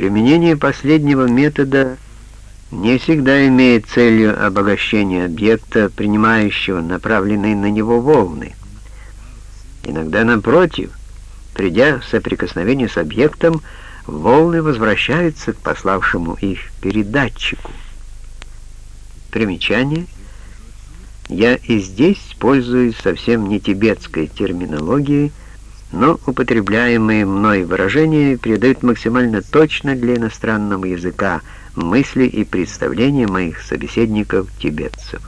Применение последнего метода не всегда имеет целью обогащения объекта, принимающего направленные на него волны. Иногда, напротив, придя в соприкосновение с объектом, волны возвращаются к пославшему их передатчику. Примечание. Я и здесь пользуюсь совсем не тибетской терминологией, но употребляемые мной выражения передают максимально точно для иностранного языка мысли и представления моих собеседников-тибетцев.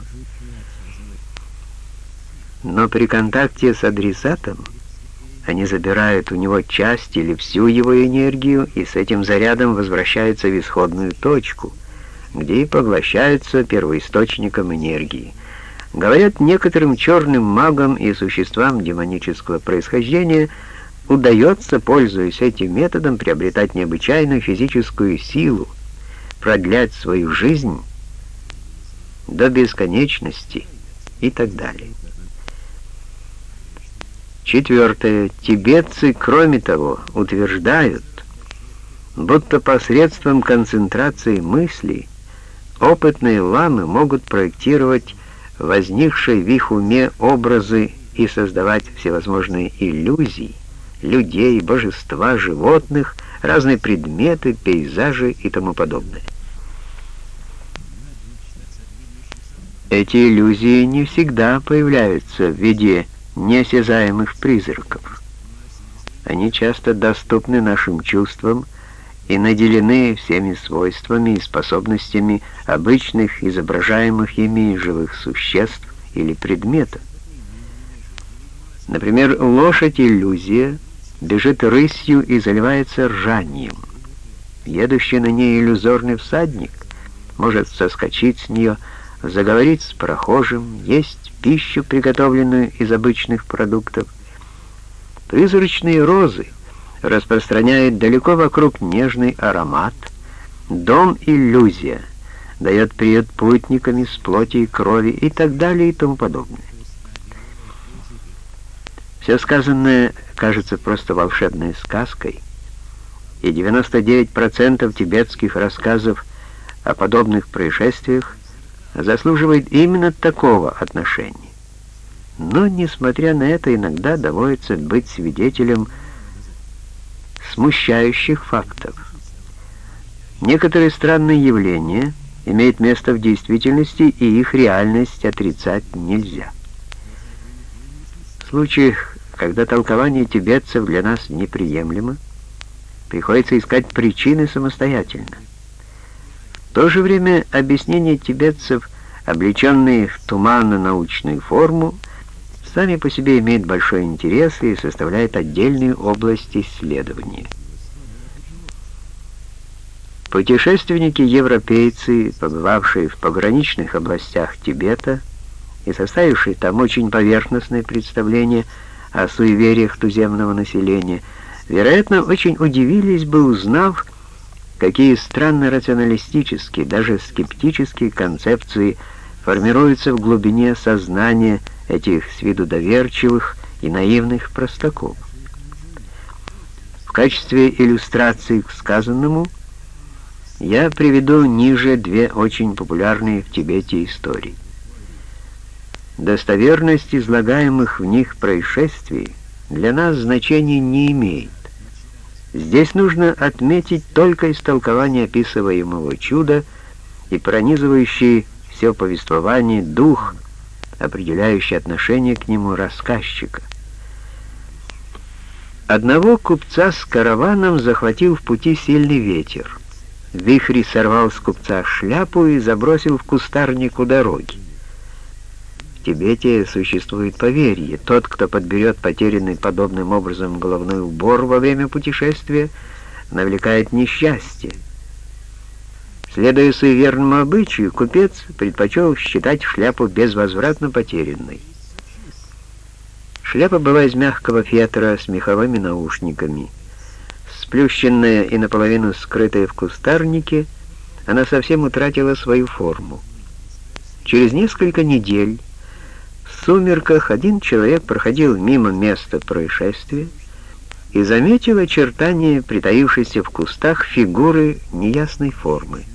Но при контакте с адресатом они забирают у него часть или всю его энергию и с этим зарядом возвращаются в исходную точку, где и поглощаются первоисточником энергии. Говорят, некоторым черным магам и существам демонического происхождения удается, пользуясь этим методом, приобретать необычайную физическую силу, продлять свою жизнь до бесконечности и так далее. Четвертое. Тибетцы, кроме того, утверждают, будто посредством концентрации мыслей опытные ламы могут проектировать возникшие в их уме образы и создавать всевозможные иллюзии, людей, божества, животных, разные предметы, пейзажи и тому подобное. Эти иллюзии не всегда появляются в виде неосязаемых призраков. Они часто доступны нашим чувствам и наделены всеми свойствами и способностями обычных изображаемых ими живых существ или предметов. Например, лошадь-иллюзия бежит рысью и заливается ржанием. Едущий на ней иллюзорный всадник может соскочить с нее, заговорить с прохожим, есть пищу, приготовленную из обычных продуктов. Призрачные розы распространяют далеко вокруг нежный аромат. Дом-иллюзия дает приют путникам из плоти и крови и так далее и тому подобное. Все сказанное кажется просто волшебной сказкой, и 99% тибетских рассказов о подобных происшествиях заслуживает именно такого отношения. Но, несмотря на это, иногда доводится быть свидетелем смущающих фактов. Некоторые странные явления имеют место в действительности, и их реальность отрицать нельзя. В случаях, когда толкование тибетцев для нас неприемлемо, приходится искать причины самостоятельно. В то же время объяснения тибетцев, облеченные в туманно-научную форму, сами по себе имеют большой интерес и составляют отдельную область исследования. Путешественники-европейцы, побывавшие в пограничных областях Тибета и составившие там очень поверхностное представление о суевериях туземного населения, вероятно, очень удивились бы, узнав, какие странно рационалистические, даже скептические концепции формируются в глубине сознания этих с виду доверчивых и наивных простаков. В качестве иллюстрации к сказанному я приведу ниже две очень популярные в Тибете истории. Достоверность излагаемых в них происшествий для нас значения не имеет. Здесь нужно отметить только истолкование описываемого чуда и пронизывающий все повествование дух, определяющий отношение к нему рассказчика. Одного купца с караваном захватил в пути сильный ветер. Вихрь сорвал с купца шляпу и забросил в кустарник у дороги. В Тибете существует поверье. Тот, кто подберет потерянный подобным образом головной убор во время путешествия, навлекает несчастье. Следуя суеверному обычаю, купец предпочел считать шляпу безвозвратно потерянной. Шляпа была из мягкого фетра с меховыми наушниками. Сплющенная и наполовину скрытая в кустарнике, она совсем утратила свою форму. Через несколько недель в сумерках один человек проходил мимо места происшествия и заметил очертания притаившейся в кустах фигуры неясной формы.